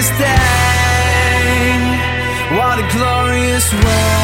glorious day. What a glorious way